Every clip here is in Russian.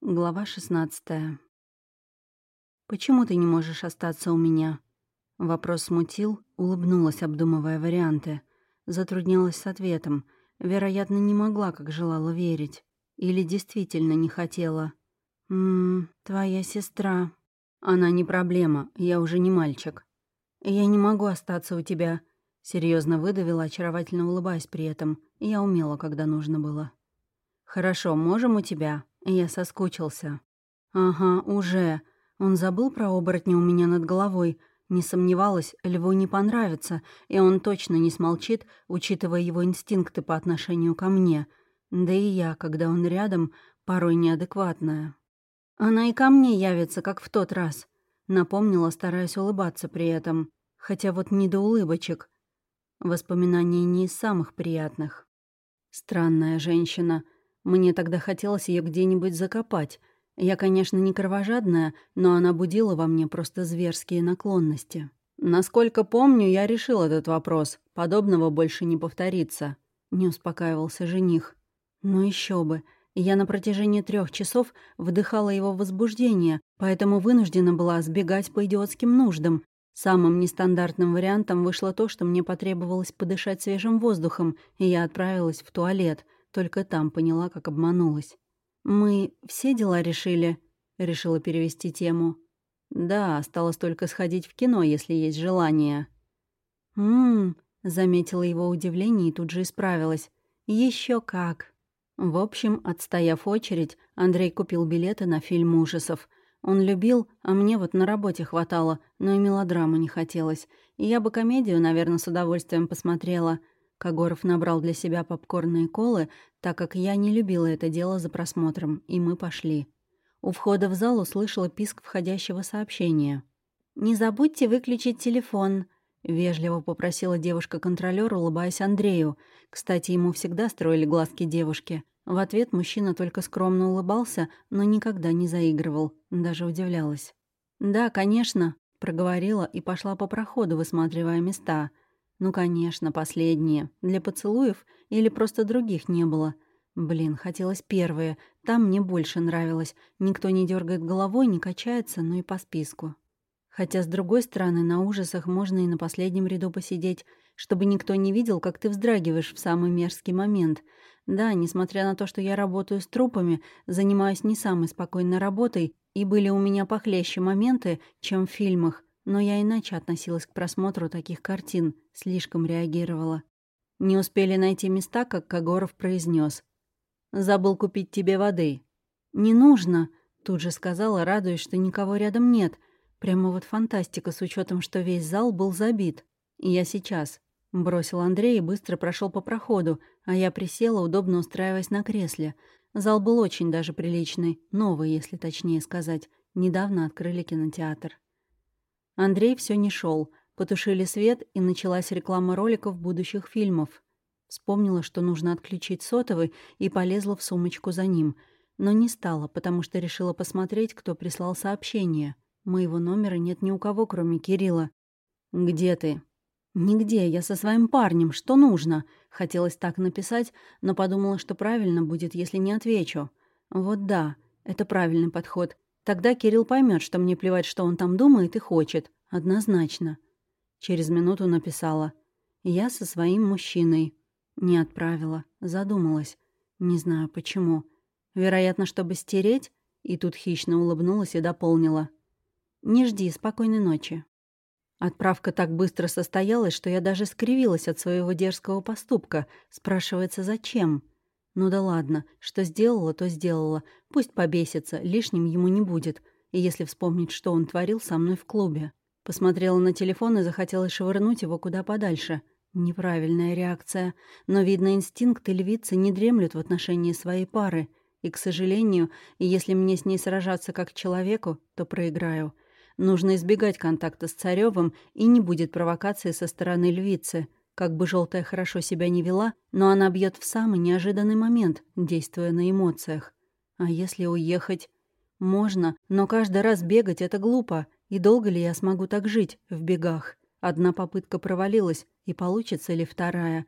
Глава 16 «Почему ты не можешь остаться у меня?» Вопрос смутил, улыбнулась, обдумывая варианты. Затруднилась с ответом. Вероятно, не могла, как желала верить. Или действительно не хотела. «Ммм, твоя сестра». «Она не проблема, я уже не мальчик». «Я не могу остаться у тебя», — серьезно выдавила, очаровательно улыбаясь при этом. Я умела, когда нужно было. «Хорошо, можем у тебя?» Я соскучился. «Ага, уже. Он забыл про оборотня у меня над головой. Не сомневалась, льву не понравится, и он точно не смолчит, учитывая его инстинкты по отношению ко мне. Да и я, когда он рядом, порой неадекватная. Она и ко мне явится, как в тот раз. Напомнила, стараясь улыбаться при этом. Хотя вот не до улыбочек. Воспоминания не из самых приятных. Странная женщина — мне тогда хотелось ее где-нибудь закопать. Я, конечно, не кровожадная, но она будила во мне просто зверские наклонности. Насколько помню, я решил этот вопрос. Подобного больше не повторится. Не успокаивался жених. Ну еще бы. Я на протяжении трех часов вдыхала его возбуждение, поэтому вынуждена была сбегать по идиотским нуждам. Самым нестандартным вариантом вышло то, что мне потребовалось подышать свежим воздухом, и я отправилась в туалет — только там поняла, как обманулась. «Мы все дела решили?» — решила перевести тему. «Да, осталось только сходить в кино, если есть желание». «Ммм», — заметила его удивление и тут же исправилась. Еще как». В общем, отстояв очередь, Андрей купил билеты на фильм ужасов. Он любил, а мне вот на работе хватало, но и мелодраму не хотелось. И я бы комедию, наверное, с удовольствием посмотрела — Когоров набрал для себя попкорные колы, так как я не любила это дело за просмотром, и мы пошли. У входа в зал услышала писк входящего сообщения. «Не забудьте выключить телефон», — вежливо попросила девушка-контролёр, улыбаясь Андрею. Кстати, ему всегда строили глазки девушки. В ответ мужчина только скромно улыбался, но никогда не заигрывал. Даже удивлялась. «Да, конечно», — проговорила и пошла по проходу, высматривая места — ну, конечно, последние. Для поцелуев или просто других не было. Блин, хотелось первое. Там мне больше нравилось. Никто не дергает головой, не качается, но и по списку. Хотя, с другой стороны, на ужасах можно и на последнем ряду посидеть, чтобы никто не видел, как ты вздрагиваешь в самый мерзкий момент. Да, несмотря на то, что я работаю с трупами, занимаюсь не самой спокойной работой, и были у меня похлеще моменты, чем в фильмах, но я иначе относилась к просмотру таких картин, слишком реагировала. Не успели найти места, как Когоров произнес: «Забыл купить тебе воды». «Не нужно», — тут же сказала, радуясь, что никого рядом нет. Прямо вот фантастика с учетом, что весь зал был забит. Я сейчас. Бросил Андрей и быстро прошел по проходу, а я присела, удобно устраиваясь на кресле. Зал был очень даже приличный, новый, если точнее сказать. Недавно открыли кинотеатр. Андрей все не шел. Потушили свет, и началась реклама роликов будущих фильмов. Вспомнила, что нужно отключить сотовый, и полезла в сумочку за ним. Но не стала, потому что решила посмотреть, кто прислал сообщение. Моего номера нет ни у кого, кроме Кирилла. «Где ты?» «Нигде, я со своим парнем, что нужно?» Хотелось так написать, но подумала, что правильно будет, если не отвечу. Вот да, это правильный подход. Тогда Кирилл поймет, что мне плевать, что он там думает и хочет. Однозначно. Через минуту написала. Я со своим мужчиной. Не отправила. Задумалась. Не знаю, почему. Вероятно, чтобы стереть? И тут хищно улыбнулась и дополнила. «Не жди, спокойной ночи». Отправка так быстро состоялась, что я даже скривилась от своего дерзкого поступка. Спрашивается, зачем? Ну да ладно, что сделала, то сделала. Пусть побесится, лишним ему не будет. И если вспомнить, что он творил со мной в клубе. Посмотрела на телефон и захотела швырнуть его куда подальше. Неправильная реакция. Но, видно, инстинкты львицы не дремлют в отношении своей пары. И, к сожалению, если мне с ней сражаться как человеку, то проиграю. Нужно избегать контакта с Царёвым, и не будет провокации со стороны львицы. Как бы желтая хорошо себя не вела, но она бьет в самый неожиданный момент, действуя на эмоциях. А если уехать? Можно, но каждый раз бегать — это глупо. И долго ли я смогу так жить, в бегах? Одна попытка провалилась, и получится ли вторая?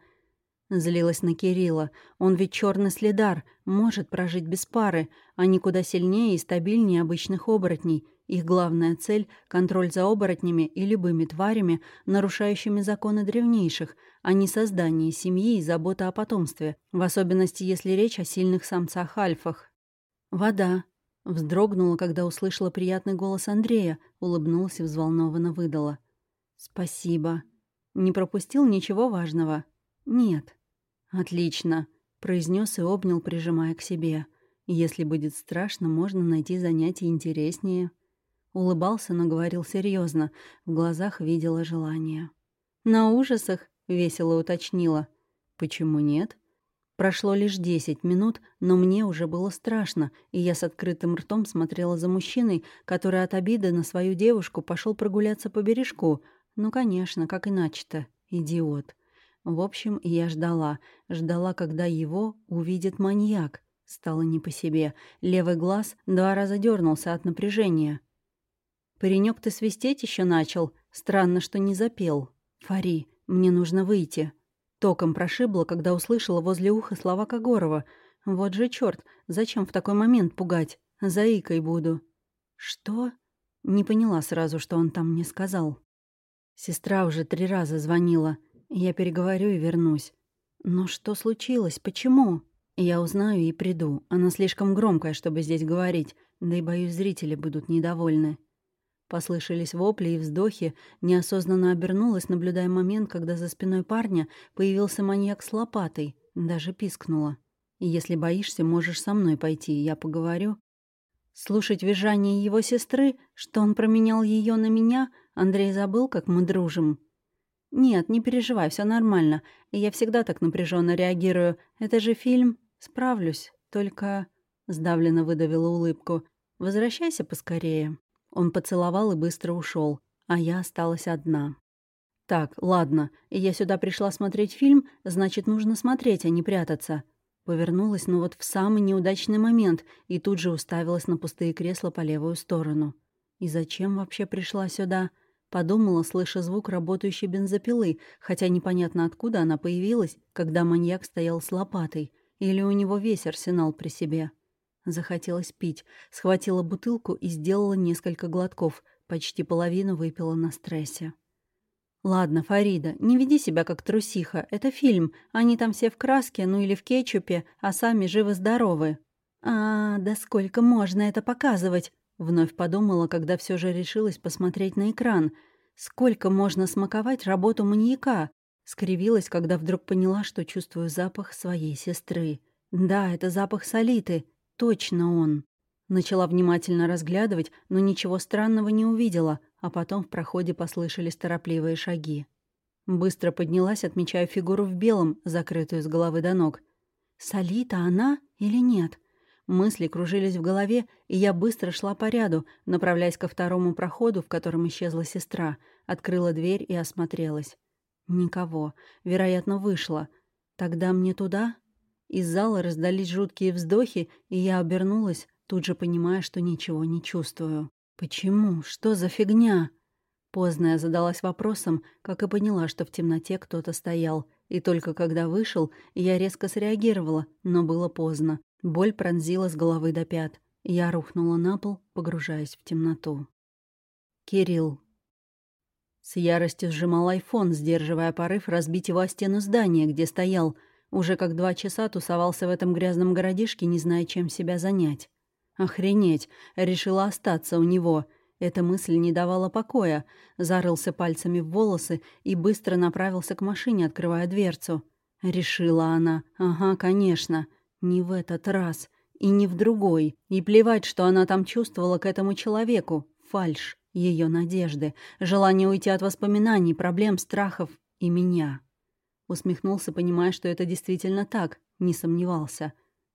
Злилась на Кирилла. Он ведь черный следар, может прожить без пары. Они куда сильнее и стабильнее обычных оборотней. Их главная цель — контроль за оборотнями и любыми тварями, нарушающими законы древнейших, а не создание семьи и забота о потомстве, в особенности если речь о сильных самцах-альфах. «Вода», Вздрогнула, когда услышала приятный голос Андрея, улыбнулась и взволнованно выдала. «Спасибо. Не пропустил ничего важного?» «Нет». «Отлично», — произнес и обнял, прижимая к себе. «Если будет страшно, можно найти занятие интереснее». Улыбался, но говорил серьезно. В глазах видела желание. «На ужасах?» — весело уточнила. «Почему нет?» Прошло лишь десять минут, но мне уже было страшно, и я с открытым ртом смотрела за мужчиной, который от обиды на свою девушку пошел прогуляться по бережку. Ну, конечно, как иначе-то, идиот. В общем, я ждала, ждала, когда его увидит маньяк. Стало не по себе. Левый глаз два раза дернулся от напряжения. «Паренек, ты свистеть еще начал? Странно, что не запел. Фари, мне нужно выйти». Током прошибло, когда услышала возле уха слова Когорова. «Вот же черт, зачем в такой момент пугать? Заикой буду». «Что?» Не поняла сразу, что он там мне сказал. Сестра уже три раза звонила. Я переговорю и вернусь. Но что случилось? Почему? Я узнаю и приду. Она слишком громкая, чтобы здесь говорить. Да и, боюсь, зрители будут недовольны. Послышались вопли и вздохи, неосознанно обернулась, наблюдая момент, когда за спиной парня появился маньяк с лопатой, даже пискнула. «Если боишься, можешь со мной пойти, я поговорю». Слушать визжание его сестры, что он променял ее на меня, Андрей забыл, как мы дружим. «Нет, не переживай, все нормально. Я всегда так напряженно реагирую. Это же фильм. Справлюсь. Только...» Сдавленно выдавила улыбку. «Возвращайся поскорее». Он поцеловал и быстро ушел, а я осталась одна. «Так, ладно, я сюда пришла смотреть фильм, значит, нужно смотреть, а не прятаться». Повернулась, но вот в самый неудачный момент, и тут же уставилась на пустые кресла по левую сторону. И зачем вообще пришла сюда? Подумала, слыша звук работающей бензопилы, хотя непонятно откуда она появилась, когда маньяк стоял с лопатой. Или у него весь арсенал при себе. Захотелось пить. Схватила бутылку и сделала несколько глотков. Почти половину выпила на стрессе. «Ладно, Фарида, не веди себя как трусиха. Это фильм. Они там все в краске, ну или в кетчупе, а сами живы-здоровы». «А, да сколько можно это показывать?» Вновь подумала, когда все же решилась посмотреть на экран. «Сколько можно смаковать работу маньяка?» Скривилась, когда вдруг поняла, что чувствую запах своей сестры. «Да, это запах солиты. Точно он. Начала внимательно разглядывать, но ничего странного не увидела, а потом в проходе послышались торопливые шаги. Быстро поднялась, отмечая фигуру в белом, закрытую с головы до ног. «Солита она или нет?» Мысли кружились в голове, и я быстро шла по ряду, направляясь ко второму проходу, в котором исчезла сестра, открыла дверь и осмотрелась. Никого. Вероятно, вышла. Тогда мне туда? Из зала раздались жуткие вздохи, и я обернулась, тут же понимая, что ничего не чувствую. «Почему? Что за фигня?» Поздно я задалась вопросом, как и поняла, что в темноте кто-то стоял. И только когда вышел, я резко среагировала, но было поздно. Боль пронзила с головы до пят. Я рухнула на пол, погружаясь в темноту. Кирилл. С яростью сжимал айфон, сдерживая порыв разбить его о стену здания, где стоял — уже как два часа тусовался в этом грязном городишке, не зная, чем себя занять. Охренеть, решила остаться у него. Эта мысль не давала покоя. Зарылся пальцами в волосы и быстро направился к машине, открывая дверцу. Решила она. Ага, конечно. Не в этот раз. И не в другой. И плевать, что она там чувствовала к этому человеку. Фальш. Ее надежды. Желание уйти от воспоминаний, проблем, страхов и меня. Усмехнулся, понимая, что это действительно так, не сомневался.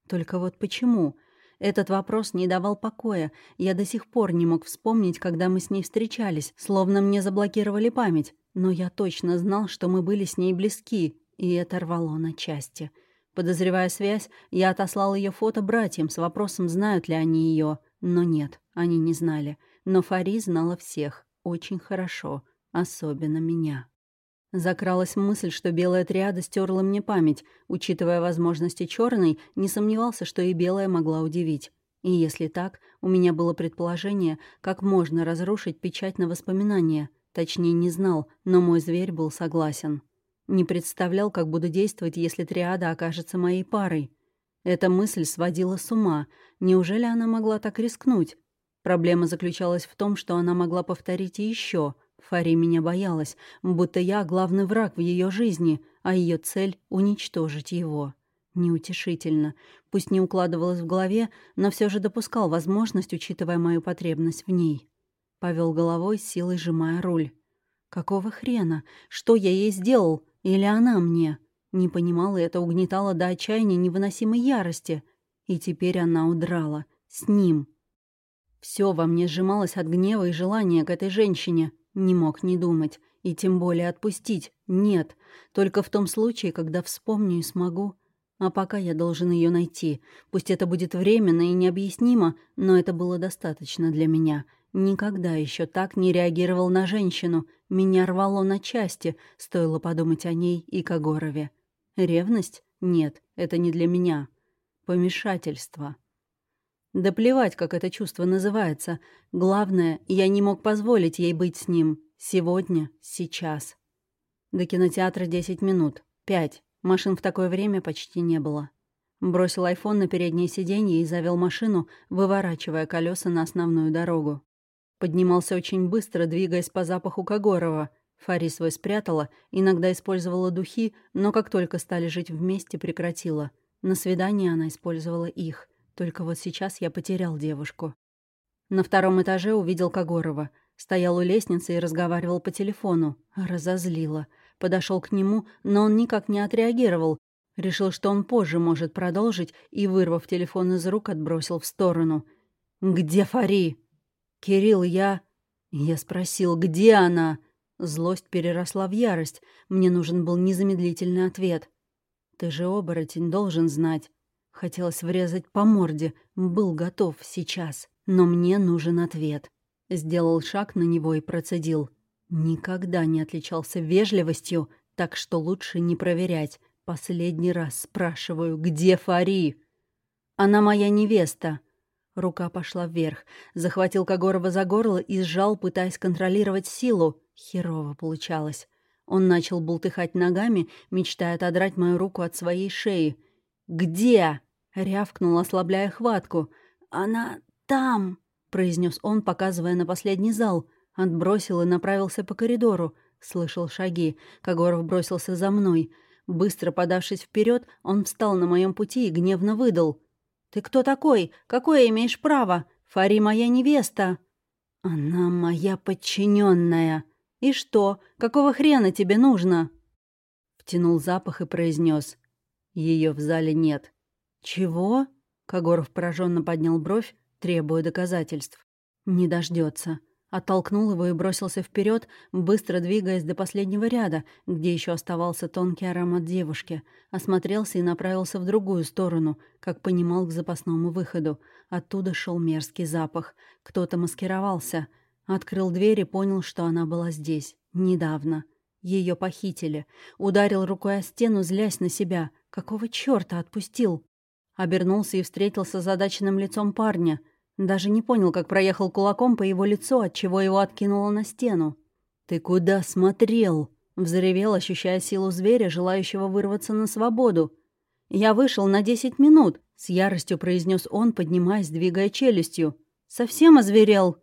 Только вот почему? Этот вопрос не давал покоя. Я до сих пор не мог вспомнить, когда мы с ней встречались, словно мне заблокировали память. Но я точно знал, что мы были с ней близки, и это рвало на части. Подозревая связь, я отослал ее фото братьям с вопросом, знают ли они ее. Но нет, они не знали. Но Фари знала всех. Очень хорошо. Особенно меня. Закралась мысль, что белая триада стерла мне память. Учитывая возможности черной, не сомневался, что и белая могла удивить. И если так, у меня было предположение, как можно разрушить печать на воспоминания. Точнее, не знал, но мой зверь был согласен. Не представлял, как буду действовать, если триада окажется моей парой. Эта мысль сводила с ума. Неужели она могла так рискнуть? Проблема заключалась в том, что она могла повторить и еще. Фари меня боялась, будто я главный враг в ее жизни, а ее цель — уничтожить его. Неутешительно. Пусть не укладывалось в голове, но все же допускал возможность, учитывая мою потребность в ней. Повел головой, силой сжимая руль. Какого хрена? Что я ей сделал? Или она мне? Не понимала, это угнетало до отчаяния невыносимой ярости. И теперь она удрала. С ним. Все во мне сжималось от гнева и желания к этой женщине. Не мог не думать. И тем более отпустить. Нет. Только в том случае, когда вспомню и смогу. А пока я должен ее найти. Пусть это будет временно и необъяснимо, но это было достаточно для меня. Никогда еще так не реагировал на женщину. Меня рвало на части, стоило подумать о ней и Кагорове. Ревность? Нет, это не для меня. Помешательство. Да плевать, как это чувство называется. Главное, я не мог позволить ей быть с ним. Сегодня, сейчас. До кинотеатра 10 минут. Пять. Машин в такое время почти не было. Бросил айфон на переднее сиденье и завел машину, выворачивая колеса на основную дорогу. Поднимался очень быстро, двигаясь по запаху Кагорова. Фари свой спрятала, иногда использовала духи, но как только стали жить вместе, прекратила. На свидание она использовала их — только вот сейчас я потерял девушку. На втором этаже увидел Когорова. Стоял у лестницы и разговаривал по телефону. Разозлила. Подошел к нему, но он никак не отреагировал. Решил, что он позже может продолжить, и, вырвав телефон из рук, отбросил в сторону. «Где Фари?» «Кирилл, я...» Я спросил, где она? Злость переросла в ярость. Мне нужен был незамедлительный ответ. «Ты же оборотень, должен знать. Хотелось врезать по морде, был готов сейчас. Но мне нужен ответ. Сделал шаг на него и процедил. Никогда не отличался вежливостью, так что лучше не проверять. Последний раз спрашиваю, где Фари? Она моя невеста. Рука пошла вверх, захватил Когорова за горло и сжал, пытаясь контролировать силу. Херово получалось. Он начал бултыхать ногами, мечтая отодрать мою руку от своей шеи. «Где?» Рявкнул, ослабляя хватку. «Она там!» — произнес он, показывая на последний зал. Отбросил и направился по коридору. Слышал шаги. Когоров бросился за мной. Быстро подавшись вперед, он встал на моем пути и гневно выдал. «Ты кто такой? Какое имеешь право? Фари моя невеста!» «Она моя подчиненная. И что? Какого хрена тебе нужно?» Втянул запах и произнес. Ее в зале нет. «Чего?» — Когоров пораженно поднял бровь, требуя доказательств. «Не дождется. Оттолкнул его и бросился вперед, быстро двигаясь до последнего ряда, где еще оставался тонкий аромат девушки. Осмотрелся и направился в другую сторону, как понимал к запасному выходу. Оттуда шел мерзкий запах. Кто-то маскировался. Открыл дверь и понял, что она была здесь. Недавно. Ее похитили. Ударил рукой о стену, злясь на себя. Какого чёрта отпустил? Обернулся и встретился с задаченным лицом парня. Даже не понял, как проехал кулаком по его лицу, отчего его откинуло на стену. «Ты куда смотрел?» — взревел, ощущая силу зверя, желающего вырваться на свободу. «Я вышел на десять минут», — с яростью произнес он, поднимаясь, двигая челюстью. «Совсем озверел?»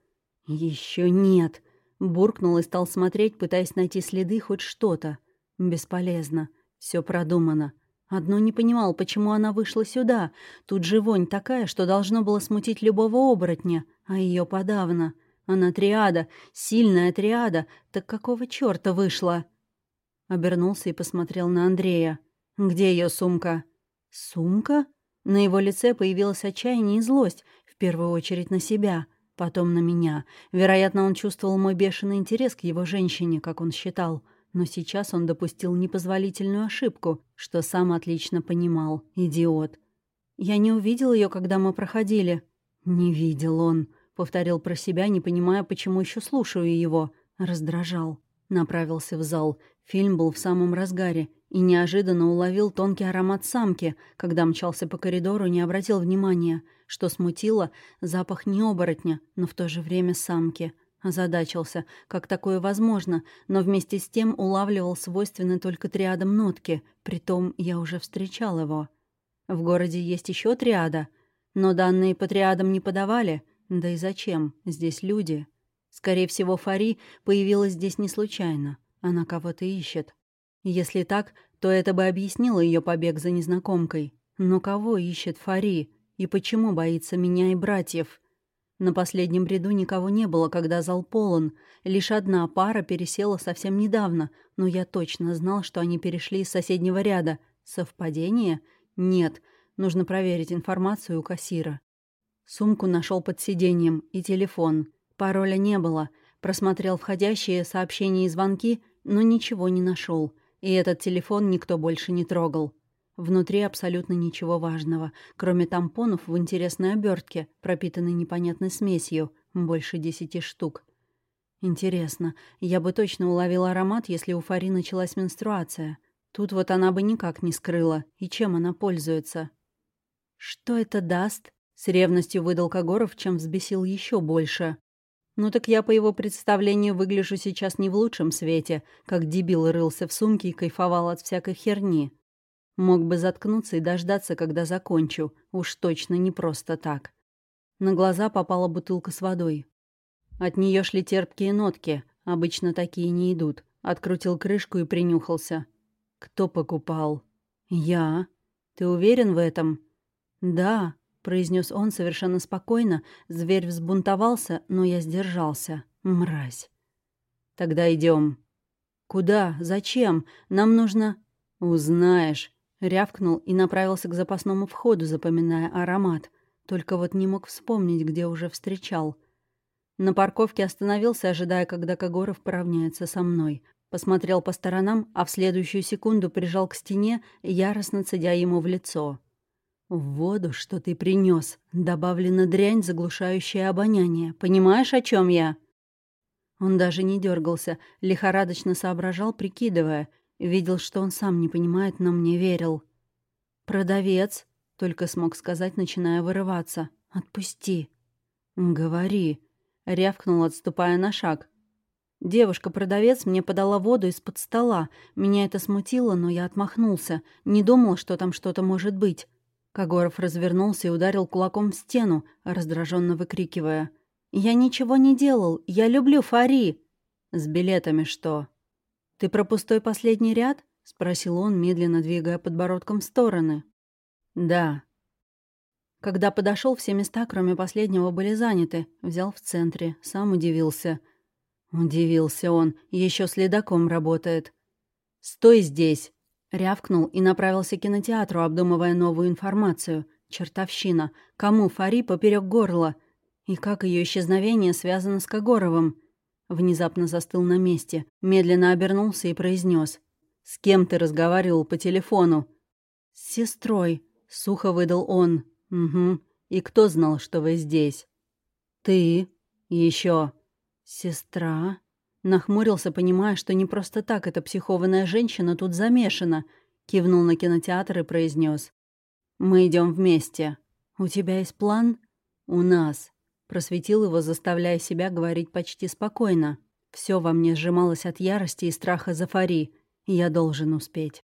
Еще нет», — буркнул и стал смотреть, пытаясь найти следы хоть что-то. «Бесполезно. Все продумано. Одно не понимал, почему она вышла сюда. Тут же вонь такая, что должно было смутить любого оборотня, а ее подавно. Она триада, сильная триада, так какого чёрта вышла? Обернулся и посмотрел на Андрея. «Где ее сумка?» «Сумка?» На его лице появилось отчаяние и злость, в первую очередь на себя, потом на меня. Вероятно, он чувствовал мой бешеный интерес к его женщине, как он считал. Но сейчас он допустил непозволительную ошибку, что сам отлично понимал. Идиот. «Я не увидел ее, когда мы проходили». «Не видел он», — повторил про себя, не понимая, почему еще слушаю его. Раздражал. Направился в зал. Фильм был в самом разгаре и неожиданно уловил тонкий аромат самки, когда мчался по коридору, не обратил внимания, что смутило запах не оборотня, но в то же время самки. Озадачился, как такое возможно, но вместе с тем улавливал свойственные только триадам нотки, притом я уже встречал его. В городе есть еще триада, но данные по триадам не подавали, да и зачем, здесь люди. Скорее всего, Фари появилась здесь не случайно. Она кого-то ищет. Если так, то это бы объяснило ее побег за незнакомкой. Но кого ищет Фари? И почему боится меня и братьев? На последнем ряду никого не было, когда зал полон. Лишь одна пара пересела совсем недавно, но я точно знал, что они перешли из соседнего ряда. Совпадение? Нет. Нужно проверить информацию у кассира. Сумку нашел под сиденьем и телефон. Пароля не было. Просмотрел входящие сообщения и звонки, но ничего не нашел. И этот телефон никто больше не трогал. Внутри абсолютно ничего важного, кроме тампонов в интересной обертке, пропитанной непонятной смесью, больше десяти штук. Интересно, я бы точно уловила аромат, если у Фари началась менструация. Тут вот она бы никак не скрыла. И чем она пользуется? «Что это даст?» — с ревностью выдал Когоров, чем взбесил еще больше. Ну так я по его представлению выгляжу сейчас не в лучшем свете, как дебил рылся в сумке и кайфовал от всякой херни. Мог бы заткнуться и дождаться, когда закончу. Уж точно не просто так. На глаза попала бутылка с водой. От нее шли терпкие нотки. Обычно такие не идут. Открутил крышку и принюхался. Кто покупал? Я. Ты уверен в этом? Да, — произнес он совершенно спокойно. Зверь взбунтовался, но я сдержался. Мразь. «Тогда идем. «Куда? Зачем? Нам нужно...» «Узнаешь», — рявкнул и направился к запасному входу, запоминая аромат. Только вот не мог вспомнить, где уже встречал. На парковке остановился, ожидая, когда Когоров поравняется со мной. Посмотрел по сторонам, а в следующую секунду прижал к стене, яростно цедя ему в лицо. В воду, что ты принес, добавлена дрянь, заглушающая обоняние. Понимаешь, о чем я? Он даже не дергался, лихорадочно соображал, прикидывая. Видел, что он сам не понимает, но мне верил. «Продавец», — только смог сказать, начиная вырываться. «Отпусти». «Говори», — рявкнул, отступая на шаг. Девушка-продавец мне подала воду из-под стола. Меня это смутило, но я отмахнулся. Не думал, что там что-то может быть. Когоров развернулся и ударил кулаком в стену, раздраженно выкрикивая. «Я ничего не делал! Я люблю Фари!» «С билетами что?» «Ты про пустой последний ряд?» — спросил он, медленно двигая подбородком в стороны. «Да». Когда подошел, все места, кроме последнего, были заняты. Взял в центре, сам удивился. Удивился он, еще следаком работает. «Стой здесь!» Рявкнул и направился к кинотеатру, обдумывая новую информацию. Чертовщина. Кому Фари поперек горла? И как ее исчезновение связано с Когоровым? Внезапно застыл на месте, медленно обернулся и произнес: «С кем ты разговаривал по телефону?» «С сестрой», — сухо выдал он. «Угу. И кто знал, что вы здесь?» «Ты. Еще. «Сестра?» Нахмурился, понимая, что не просто так эта психованная женщина тут замешана. Кивнул на кинотеатр и произнес: «Мы идем вместе. У тебя есть план?» «У нас». Просветил его, заставляя себя говорить почти спокойно. Все во мне сжималось от ярости и страха за Фари. Я должен успеть.